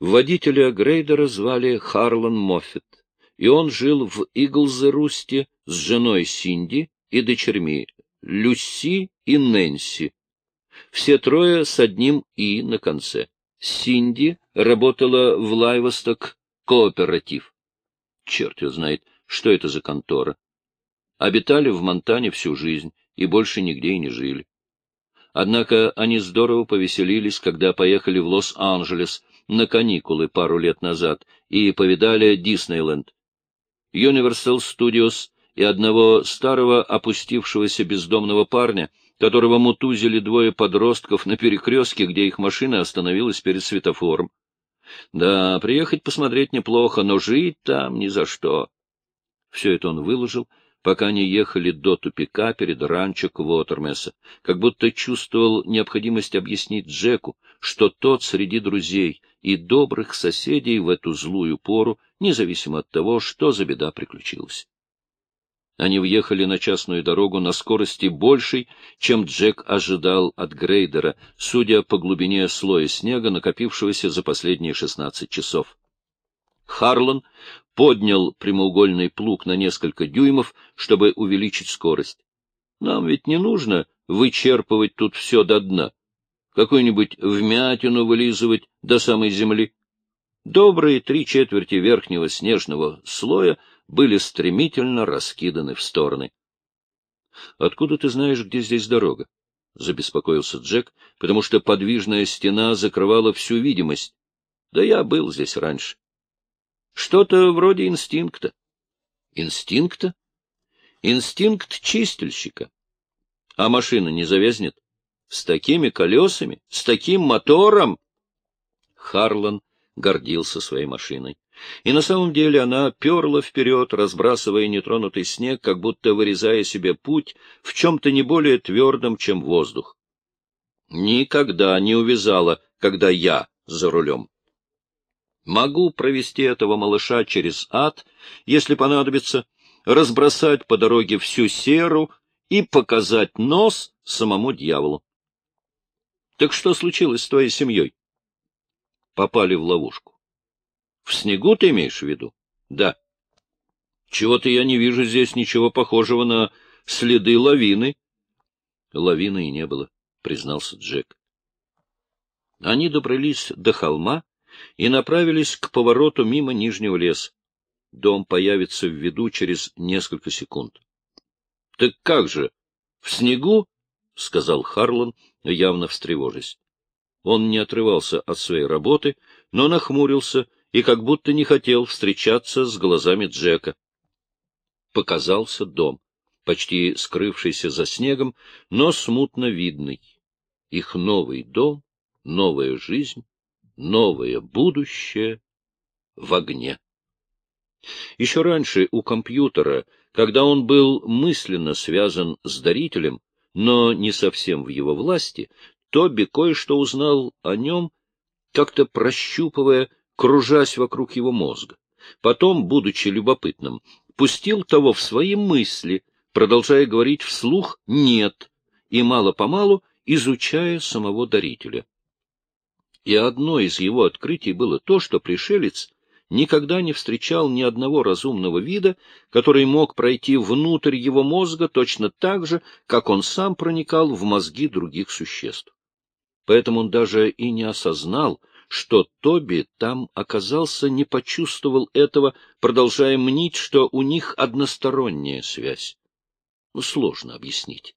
Водителя Грейдера звали Харлан Моффет, и он жил в Иглзерусте с женой Синди и дочерьми Люси и Нэнси. Все трое с одним «и» на конце. Синди работала в Лайвосток кооператив. Черт его знает, что это за контора. Обитали в Монтане всю жизнь и больше нигде и не жили. Однако они здорово повеселились, когда поехали в Лос-Анджелес на каникулы пару лет назад и повидали Диснейленд, Universal Studios и одного старого опустившегося бездомного парня, которого мутузили двое подростков на перекрестке, где их машина остановилась перед светофором. Да, приехать посмотреть неплохо, но жить там ни за что. Все это он выложил, пока они ехали до тупика перед ранчо Квотермеса, как будто чувствовал необходимость объяснить Джеку, что тот среди друзей и добрых соседей в эту злую пору, независимо от того, что за беда приключилась. Они въехали на частную дорогу на скорости большей, чем Джек ожидал от грейдера, судя по глубине слоя снега, накопившегося за последние шестнадцать часов. Харлан поднял прямоугольный плуг на несколько дюймов, чтобы увеличить скорость. Нам ведь не нужно вычерпывать тут все до дна, какую-нибудь вмятину вылизывать до самой земли. Добрые три четверти верхнего снежного слоя были стремительно раскиданы в стороны. — Откуда ты знаешь, где здесь дорога? — забеспокоился Джек, потому что подвижная стена закрывала всю видимость. — Да я был здесь раньше. Что-то вроде инстинкта. Инстинкта? Инстинкт чистильщика. А машина не завязнет? С такими колесами? С таким мотором? Харлан гордился своей машиной. И на самом деле она перла вперед, разбрасывая нетронутый снег, как будто вырезая себе путь в чем-то не более твердом, чем воздух. Никогда не увязала, когда я за рулем. Могу провести этого малыша через ад, если понадобится, разбросать по дороге всю серу и показать нос самому дьяволу. Так что случилось с твоей семьей? Попали в ловушку. В снегу ты имеешь в виду? Да. Чего-то я не вижу здесь ничего похожего на следы лавины. Лавины и не было, признался Джек. Они добрались до холма, и направились к повороту мимо нижнего леса. Дом появится в виду через несколько секунд. — Так как же? В снегу? — сказал Харлан, явно встревожась. Он не отрывался от своей работы, но нахмурился и как будто не хотел встречаться с глазами Джека. Показался дом, почти скрывшийся за снегом, но смутно видный. Их новый дом, новая жизнь, новое будущее в огне. Еще раньше у компьютера, когда он был мысленно связан с дарителем, но не совсем в его власти, Тоби кое-что узнал о нем, как-то прощупывая, кружась вокруг его мозга. Потом, будучи любопытным, пустил того в свои мысли, продолжая говорить вслух «нет», и мало-помалу изучая самого дарителя и одно из его открытий было то, что пришелец никогда не встречал ни одного разумного вида, который мог пройти внутрь его мозга точно так же, как он сам проникал в мозги других существ. Поэтому он даже и не осознал, что Тоби там оказался, не почувствовал этого, продолжая мнить, что у них односторонняя связь. Ну, сложно объяснить.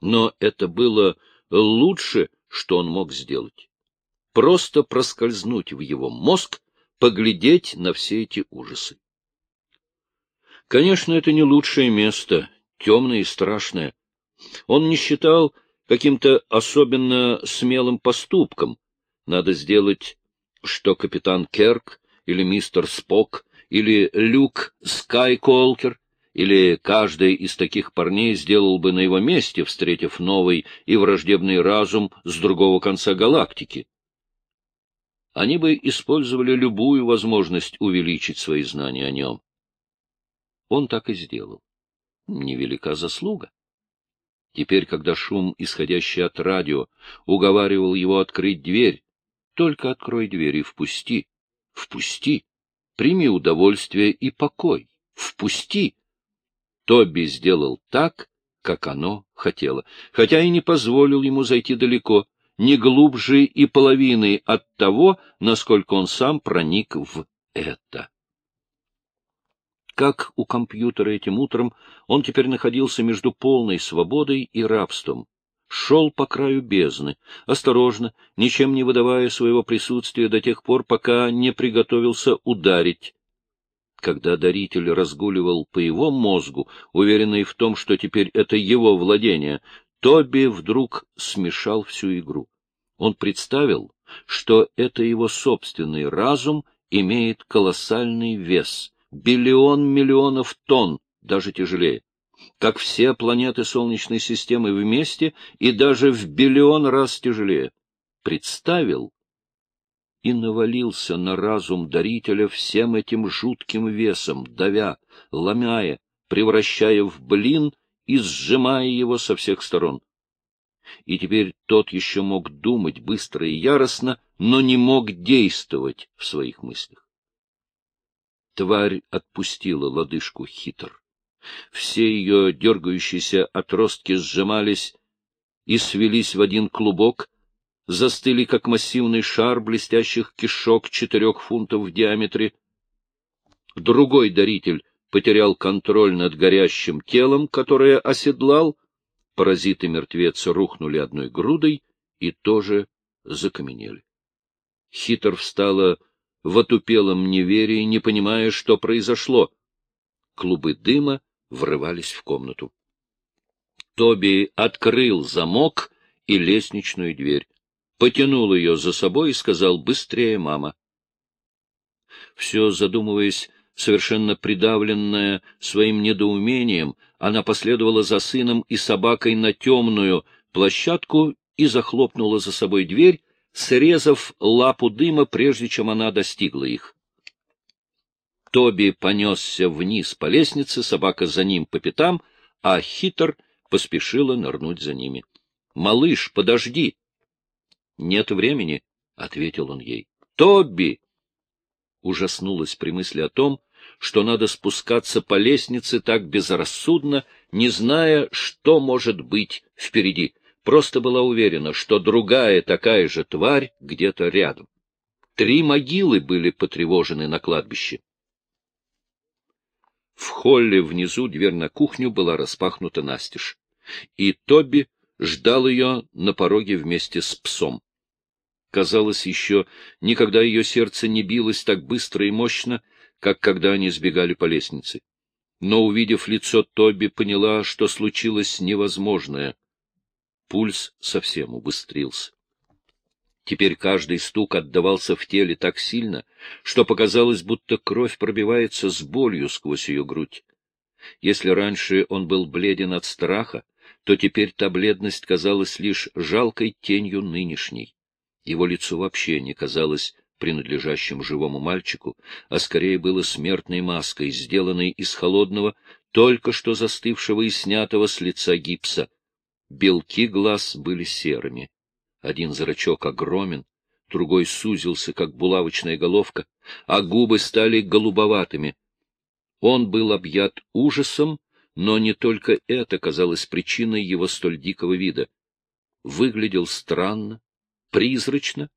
Но это было лучше, что он мог сделать просто проскользнуть в его мозг, поглядеть на все эти ужасы. Конечно, это не лучшее место, темное и страшное. Он не считал каким-то особенно смелым поступком. Надо сделать, что капитан Керк или мистер Спок или Люк Скайколкер или каждый из таких парней сделал бы на его месте, встретив новый и враждебный разум с другого конца галактики они бы использовали любую возможность увеличить свои знания о нем. Он так и сделал. Невелика заслуга. Теперь, когда шум, исходящий от радио, уговаривал его открыть дверь, только открой дверь и впусти, Впусти. Прими удовольствие и покой. Впусти. Тоби сделал так, как оно хотело, хотя и не позволил ему зайти далеко, не глубже и половины от того, насколько он сам проник в это. Как у компьютера этим утром, он теперь находился между полной свободой и рабством. Шел по краю бездны, осторожно, ничем не выдавая своего присутствия до тех пор, пока не приготовился ударить. Когда даритель разгуливал по его мозгу, уверенный в том, что теперь это его владение, Тоби вдруг смешал всю игру. Он представил, что это его собственный разум имеет колоссальный вес, биллион миллионов тонн, даже тяжелее, как все планеты Солнечной системы вместе и даже в биллион раз тяжелее. Представил и навалился на разум дарителя всем этим жутким весом, давя, ломая, превращая в блин и сжимая его со всех сторон. И теперь тот еще мог думать быстро и яростно, но не мог действовать в своих мыслях. Тварь отпустила лодыжку хитр. Все ее дергающиеся отростки сжимались и свелись в один клубок, застыли, как массивный шар блестящих кишок четырех фунтов в диаметре. Другой даритель потерял контроль над горящим телом, которое оседлал. Паразиты-мертвец рухнули одной грудой и тоже закаменели. Хитр встала в отупелом неверии, не понимая, что произошло. Клубы дыма врывались в комнату. Тоби открыл замок и лестничную дверь, потянул ее за собой и сказал «Быстрее, мама!» Все задумываясь, Совершенно придавленная своим недоумением, она последовала за сыном и собакой на темную площадку и захлопнула за собой дверь, срезав лапу дыма, прежде чем она достигла их. Тоби понесся вниз по лестнице, собака за ним по пятам, а хитр поспешила нырнуть за ними. — Малыш, подожди! — Нет времени, — ответил он ей. — Тоби! Ужаснулась при мысли о том, что надо спускаться по лестнице так безрассудно, не зная, что может быть впереди. Просто была уверена, что другая такая же тварь где-то рядом. Три могилы были потревожены на кладбище. В холле внизу дверь на кухню была распахнута настежь, и Тоби ждал ее на пороге вместе с псом. Казалось, еще никогда ее сердце не билось так быстро и мощно, как когда они сбегали по лестнице. Но, увидев лицо Тоби, поняла, что случилось невозможное. Пульс совсем убыстрился. Теперь каждый стук отдавался в теле так сильно, что показалось, будто кровь пробивается с болью сквозь ее грудь. Если раньше он был бледен от страха, то теперь та бледность казалась лишь жалкой тенью нынешней. Его лицо вообще не казалось принадлежащим живому мальчику, а скорее было смертной маской, сделанной из холодного, только что застывшего и снятого с лица гипса. Белки глаз были серыми. Один зрачок огромен, другой сузился, как булавочная головка, а губы стали голубоватыми. Он был объят ужасом, но не только это казалось причиной его столь дикого вида. Выглядел странно, призрачно,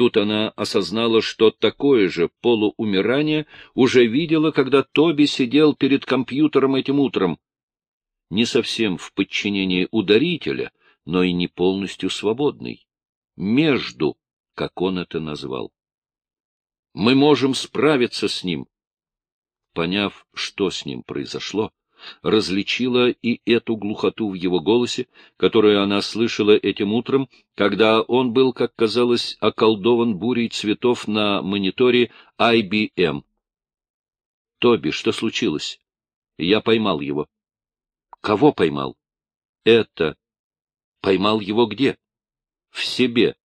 Тут она осознала, что такое же полуумирание уже видела, когда Тоби сидел перед компьютером этим утром. Не совсем в подчинении ударителя, но и не полностью свободный. Между, как он это назвал. Мы можем справиться с ним. Поняв, что с ним произошло, различила и эту глухоту в его голосе, которую она слышала этим утром, когда он был, как казалось, околдован бурей цветов на мониторе IBM. «Тоби, что случилось?» «Я поймал его». «Кого поймал?» «Это». «Поймал его где?» «В себе».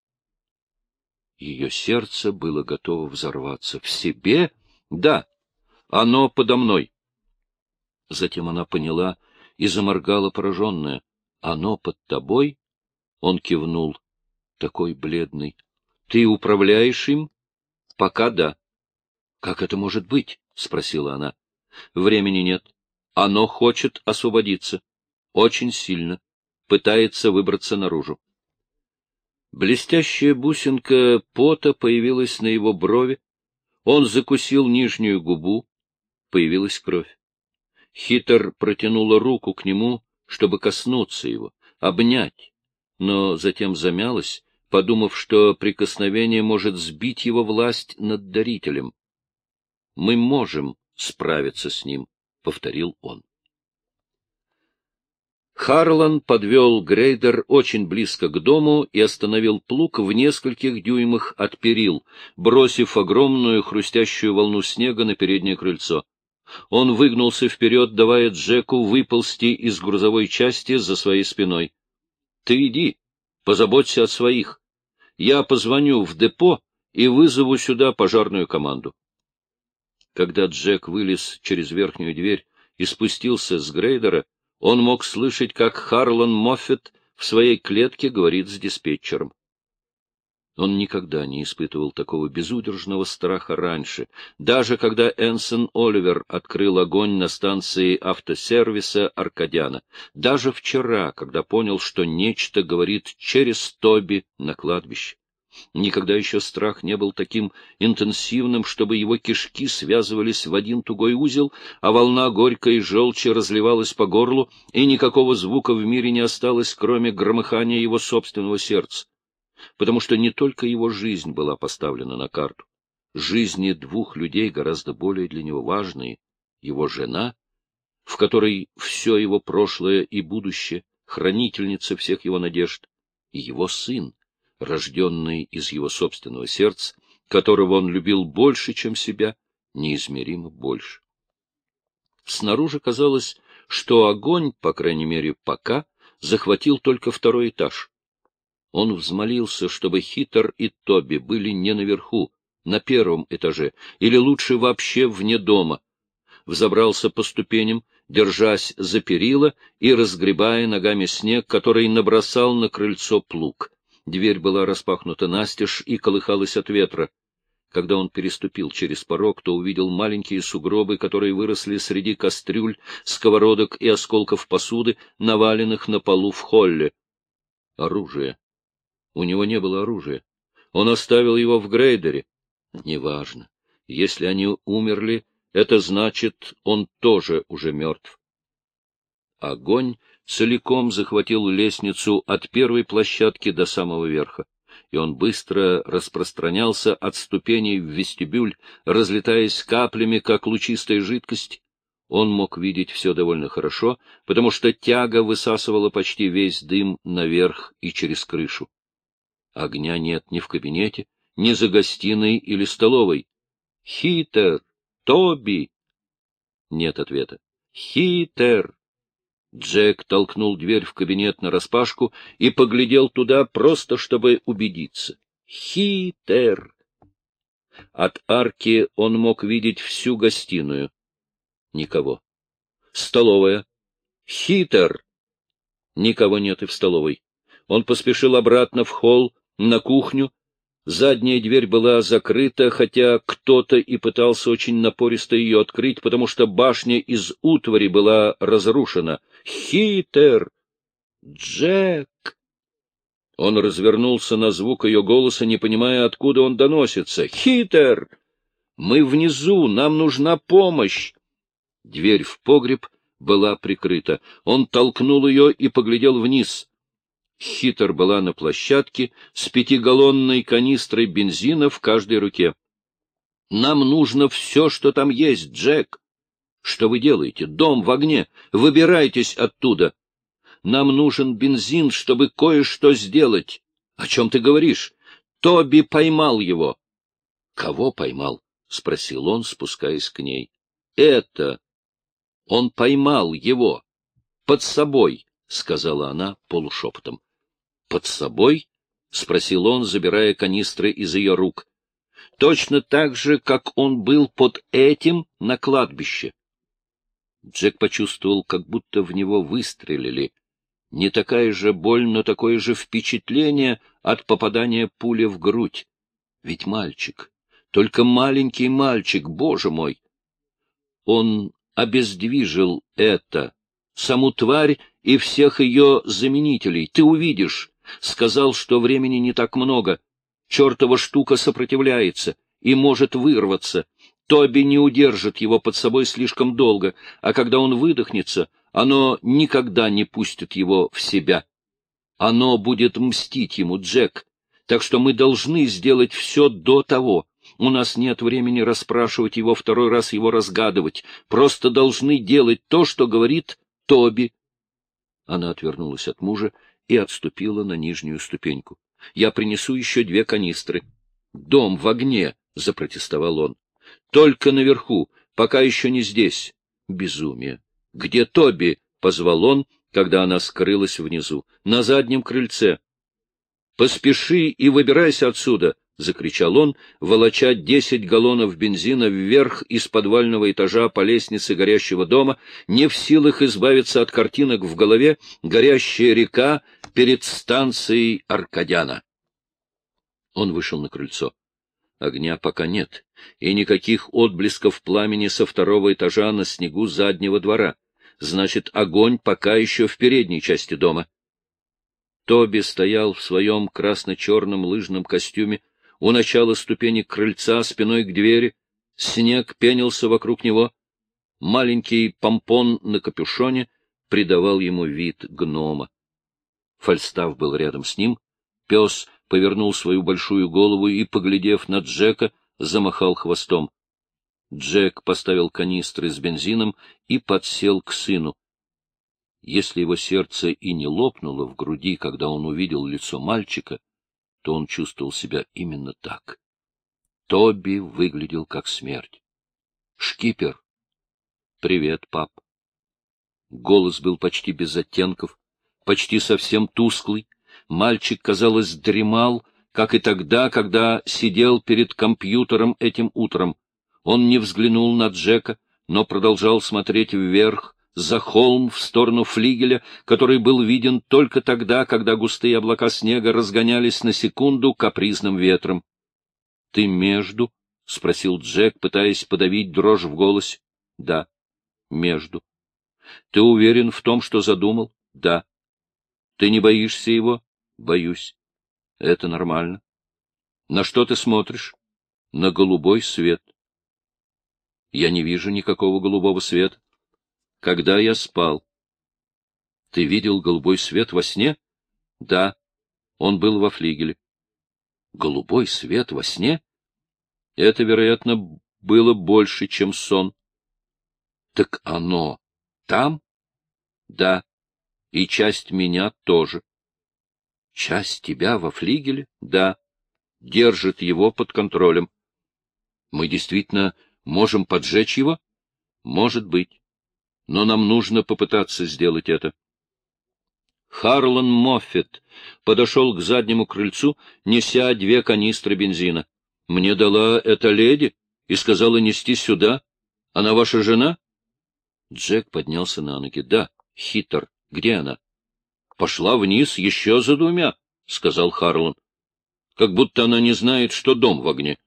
Ее сердце было готово взорваться. «В себе?» «Да, оно подо мной». Затем она поняла и заморгала пораженная. — Оно под тобой? Он кивнул. Такой бледный. — Ты управляешь им? — Пока да. — Как это может быть? — спросила она. — Времени нет. Оно хочет освободиться. Очень сильно. Пытается выбраться наружу. Блестящая бусинка пота появилась на его брови. Он закусил нижнюю губу. Появилась кровь. Хитер протянула руку к нему, чтобы коснуться его, обнять, но затем замялась, подумав, что прикосновение может сбить его власть над дарителем. «Мы можем справиться с ним», — повторил он. Харлан подвел грейдер очень близко к дому и остановил плуг в нескольких дюймах от перил, бросив огромную хрустящую волну снега на переднее крыльцо. Он выгнулся вперед, давая Джеку выползти из грузовой части за своей спиной. — Ты иди, позаботься о своих. Я позвоню в депо и вызову сюда пожарную команду. Когда Джек вылез через верхнюю дверь и спустился с грейдера, он мог слышать, как Харлан Моффет в своей клетке говорит с диспетчером. Он никогда не испытывал такого безудержного страха раньше, даже когда Энсон Оливер открыл огонь на станции автосервиса Аркадяна, даже вчера, когда понял, что нечто говорит через Тоби на кладбище. Никогда еще страх не был таким интенсивным, чтобы его кишки связывались в один тугой узел, а волна горькой желчи разливалась по горлу, и никакого звука в мире не осталось, кроме громыхания его собственного сердца. Потому что не только его жизнь была поставлена на карту. Жизни двух людей гораздо более для него важные. Его жена, в которой все его прошлое и будущее, хранительница всех его надежд, и его сын, рожденный из его собственного сердца, которого он любил больше, чем себя, неизмеримо больше. Снаружи казалось, что огонь, по крайней мере пока, захватил только второй этаж. Он взмолился, чтобы Хитер и Тоби были не наверху, на первом этаже, или лучше вообще вне дома. Взобрался по ступеням, держась за перила и разгребая ногами снег, который набросал на крыльцо плуг. Дверь была распахнута настежь и колыхалась от ветра. Когда он переступил через порог, то увидел маленькие сугробы, которые выросли среди кастрюль, сковородок и осколков посуды, наваленных на полу в холле. Оружие. У него не было оружия. Он оставил его в грейдере. Неважно. Если они умерли, это значит, он тоже уже мертв. Огонь целиком захватил лестницу от первой площадки до самого верха, и он быстро распространялся от ступеней в вестибюль, разлетаясь каплями, как лучистая жидкость. Он мог видеть все довольно хорошо, потому что тяга высасывала почти весь дым наверх и через крышу. Огня нет ни в кабинете, ни за гостиной или столовой. «Хитер! Тоби!» Нет ответа. «Хитер!» Джек толкнул дверь в кабинет нараспашку и поглядел туда, просто чтобы убедиться. Хитер! От арки он мог видеть всю гостиную. Никого. Столовая. Хитер! Никого нет и в столовой. Он поспешил обратно в холл, на кухню, Задняя дверь была закрыта, хотя кто-то и пытался очень напористо ее открыть, потому что башня из утвари была разрушена. «Хитер! Джек!» Он развернулся на звук ее голоса, не понимая, откуда он доносится. «Хитер! Мы внизу, нам нужна помощь!» Дверь в погреб была прикрыта. Он толкнул ее и поглядел вниз. Хитр была на площадке с пятигаллонной канистрой бензина в каждой руке. — Нам нужно все, что там есть, Джек. — Что вы делаете? Дом в огне. Выбирайтесь оттуда. Нам нужен бензин, чтобы кое-что сделать. — О чем ты говоришь? Тоби поймал его. — Кого поймал? — спросил он, спускаясь к ней. — Это. Он поймал его. Под собой, — сказала она полушепотом. — Под собой? — спросил он, забирая канистры из ее рук. — Точно так же, как он был под этим на кладбище. Джек почувствовал, как будто в него выстрелили. Не такая же боль, но такое же впечатление от попадания пули в грудь. Ведь мальчик, Только маленький мальчик, боже мой! Он обездвижил это, саму тварь и всех ее заменителей. Ты увидишь. Сказал, что времени не так много. Чертова штука сопротивляется и может вырваться. Тоби не удержит его под собой слишком долго, а когда он выдохнется, оно никогда не пустит его в себя. Оно будет мстить ему, Джек. Так что мы должны сделать все до того. У нас нет времени расспрашивать его второй раз, его разгадывать. Просто должны делать то, что говорит Тоби. Она отвернулась от мужа и отступила на нижнюю ступеньку. — Я принесу еще две канистры. — Дом в огне, — запротестовал он. — Только наверху, пока еще не здесь. Безумие. — Где Тоби? — позвал он, когда она скрылась внизу. — На заднем крыльце. — Поспеши и выбирайся отсюда! — закричал он, волоча десять галлонов бензина вверх из подвального этажа по лестнице горящего дома, не в силах избавиться от картинок в голове горящая река перед станцией Аркадяна. Он вышел на крыльцо. Огня пока нет, и никаких отблесков пламени со второго этажа на снегу заднего двора. Значит, огонь пока еще в передней части дома. Тоби стоял в своем красно-черном лыжном костюме, у начала ступени крыльца, спиной к двери. Снег пенился вокруг него. Маленький помпон на капюшоне придавал ему вид гнома. Фальстав был рядом с ним. Пес повернул свою большую голову и, поглядев на Джека, замахал хвостом. Джек поставил канистры с бензином и подсел к сыну. Если его сердце и не лопнуло в груди, когда он увидел лицо мальчика, то он чувствовал себя именно так. Тоби выглядел как смерть. — Шкипер! — Привет, пап. Голос был почти без оттенков, почти совсем тусклый. Мальчик, казалось, дремал, как и тогда, когда сидел перед компьютером этим утром. Он не взглянул на Джека, но продолжал смотреть вверх, за холм в сторону флигеля, который был виден только тогда, когда густые облака снега разгонялись на секунду капризным ветром. — Ты между? — спросил Джек, пытаясь подавить дрожь в голосе. — Да, между. — Ты уверен в том, что задумал? — Да. — Ты не боишься его? — Боюсь. — Это нормально. — На что ты смотришь? — На голубой свет. — Я не вижу никакого голубого света когда я спал. — Ты видел голубой свет во сне? — Да. Он был во флигеле. — Голубой свет во сне? Это, вероятно, было больше, чем сон. — Так оно там? — Да. И часть меня тоже. — Часть тебя во флигеле? — Да. Держит его под контролем. — Мы действительно можем поджечь его? — Может быть но нам нужно попытаться сделать это. Харлан Моффет подошел к заднему крыльцу, неся две канистры бензина. — Мне дала эта леди и сказала нести сюда. Она ваша жена? Джек поднялся на ноги. — Да, хитр. Где она? — Пошла вниз еще за двумя, — сказал Харлан. — Как будто она не знает, что дом в огне.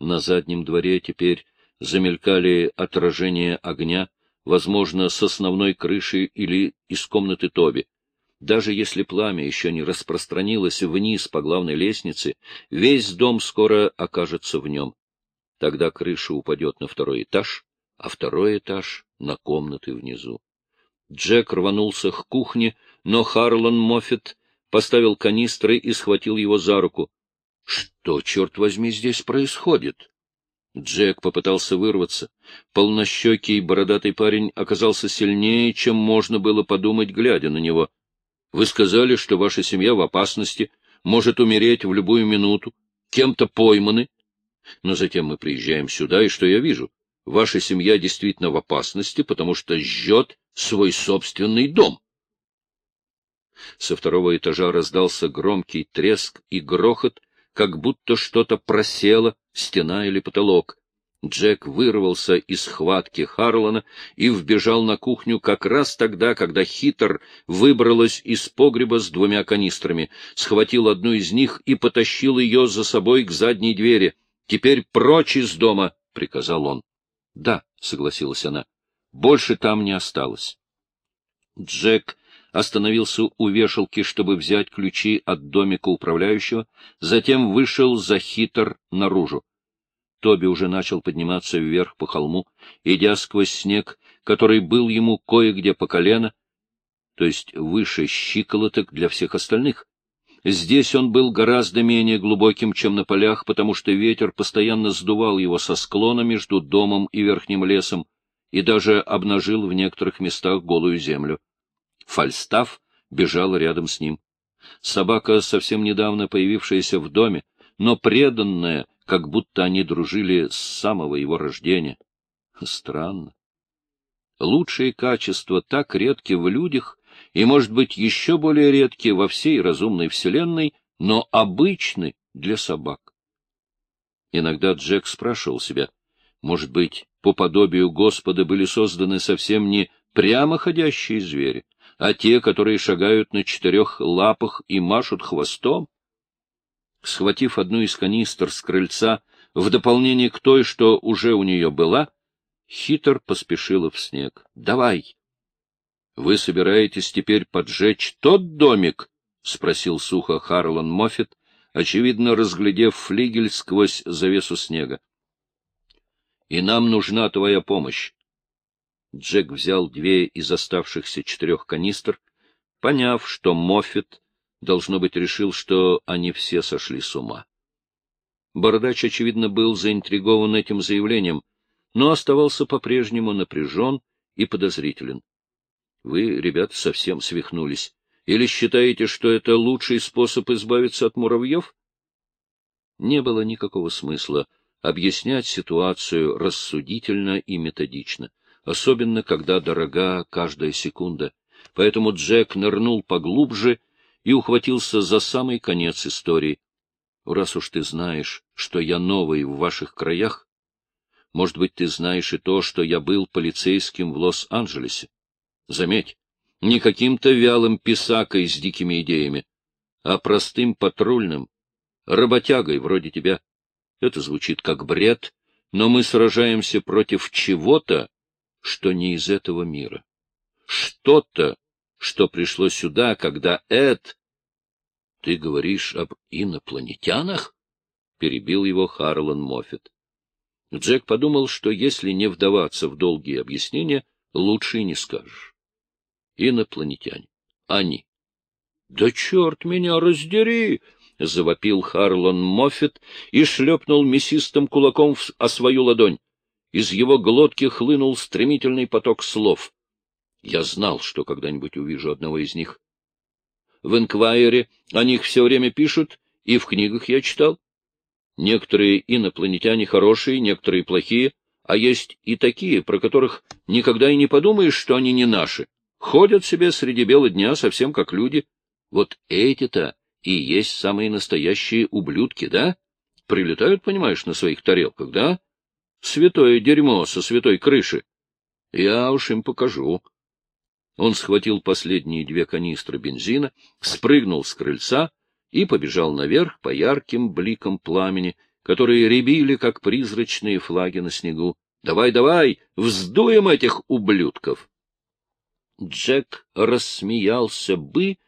На заднем дворе теперь замелькали отражения огня, возможно, с основной крыши или из комнаты Тоби. Даже если пламя еще не распространилось вниз по главной лестнице, весь дом скоро окажется в нем. Тогда крыша упадет на второй этаж, а второй этаж — на комнаты внизу. Джек рванулся к кухне, но Харлан Моффет поставил канистры и схватил его за руку. — Что, черт возьми, здесь происходит? Джек попытался вырваться. Полнощекий бородатый парень оказался сильнее, чем можно было подумать, глядя на него. — Вы сказали, что ваша семья в опасности, может умереть в любую минуту, кем-то пойманы. Но затем мы приезжаем сюда, и что я вижу? Ваша семья действительно в опасности, потому что жжет свой собственный дом. Со второго этажа раздался громкий треск и грохот, как будто что-то просело, стена или потолок. Джек вырвался из схватки Харлана и вбежал на кухню как раз тогда, когда хитр выбралась из погреба с двумя канистрами, схватил одну из них и потащил ее за собой к задней двери. — Теперь прочь из дома, — приказал он. — Да, — согласилась она, — больше там не осталось. Джек остановился у вешалки, чтобы взять ключи от домика управляющего, затем вышел за хитр наружу. Тоби уже начал подниматься вверх по холму, идя сквозь снег, который был ему кое-где по колено, то есть выше щиколоток для всех остальных. Здесь он был гораздо менее глубоким, чем на полях, потому что ветер постоянно сдувал его со склона между домом и верхним лесом и даже обнажил в некоторых местах голую землю. Фальстав бежал рядом с ним. Собака, совсем недавно появившаяся в доме, но преданная, как будто они дружили с самого его рождения. Странно. Лучшие качества так редки в людях и, может быть, еще более редки во всей разумной вселенной, но обычны для собак. Иногда Джек спрашивал себя, может быть, по подобию Господа были созданы совсем не прямоходящие звери, а те, которые шагают на четырех лапах и машут хвостом? Схватив одну из канистр с крыльца, в дополнение к той, что уже у нее была, хитр поспешила в снег. — Давай! — Вы собираетесь теперь поджечь тот домик? — спросил сухо Харлан Моффет, очевидно разглядев флигель сквозь завесу снега. — И нам нужна твоя помощь. Джек взял две из оставшихся четырех канистр, поняв, что Моффет, должно быть, решил, что они все сошли с ума. Бородач, очевидно, был заинтригован этим заявлением, но оставался по-прежнему напряжен и подозрителен. — Вы, ребята, совсем свихнулись. Или считаете, что это лучший способ избавиться от муравьев? Не было никакого смысла объяснять ситуацию рассудительно и методично особенно когда дорога каждая секунда. Поэтому Джек нырнул поглубже и ухватился за самый конец истории. Раз уж ты знаешь, что я новый в ваших краях, может быть, ты знаешь и то, что я был полицейским в Лос-Анджелесе. Заметь, не каким-то вялым писакой с дикими идеями, а простым патрульным, работягой вроде тебя. Это звучит как бред, но мы сражаемся против чего-то, что не из этого мира. Что-то, что пришло сюда, когда Эд... — Ты говоришь об инопланетянах? — перебил его Харлан Моффет. Джек подумал, что если не вдаваться в долгие объяснения, лучше и не скажешь. Инопланетяне. Они. — Да черт меня раздери! — завопил Харлан Моффет и шлепнул мясистым кулаком о свою ладонь. Из его глотки хлынул стремительный поток слов. Я знал, что когда-нибудь увижу одного из них. В «Энквайере» о них все время пишут, и в книгах я читал. Некоторые инопланетяне хорошие, некоторые плохие, а есть и такие, про которых никогда и не подумаешь, что они не наши. Ходят себе среди бела дня совсем как люди. Вот эти-то и есть самые настоящие ублюдки, да? Прилетают, понимаешь, на своих тарелках, да? Святое дерьмо со святой крыши. Я уж им покажу. Он схватил последние две канистры бензина, спрыгнул с крыльца и побежал наверх по ярким бликам пламени, которые рябили, как призрачные флаги на снегу. «Давай, давай, вздуем этих ублюдков!» Джек рассмеялся бы,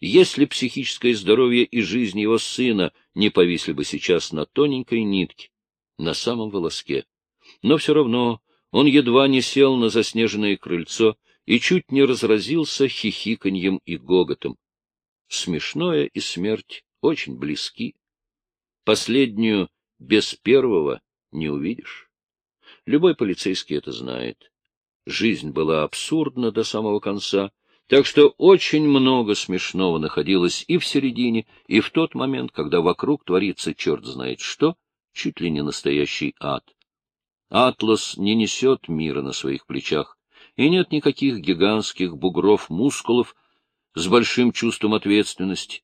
если психическое здоровье и жизнь его сына не повисли бы сейчас на тоненькой нитке, на самом волоске но все равно он едва не сел на заснеженное крыльцо и чуть не разразился хихиканьем и гоготом. Смешное и смерть очень близки. Последнюю без первого не увидишь. Любой полицейский это знает. Жизнь была абсурдна до самого конца, так что очень много смешного находилось и в середине, и в тот момент, когда вокруг творится черт знает что, чуть ли не настоящий ад. Атлас не несет мира на своих плечах, и нет никаких гигантских бугров мускулов с большим чувством ответственности.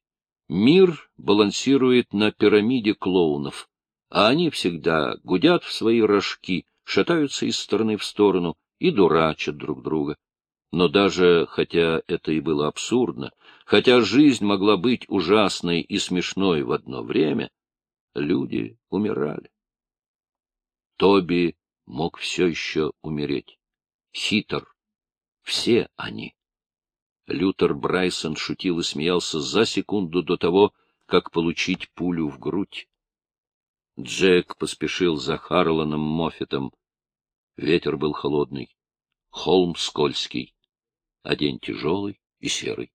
Мир балансирует на пирамиде клоунов, а они всегда гудят в свои рожки, шатаются из стороны в сторону и дурачат друг друга. Но даже хотя это и было абсурдно, хотя жизнь могла быть ужасной и смешной в одно время, люди умирали. Тоби мог все еще умереть. Хитр. Все они. Лютер Брайсон шутил и смеялся за секунду до того, как получить пулю в грудь. Джек поспешил за Харланом Моффетом. Ветер был холодный, холм скользкий, а день тяжелый и серый.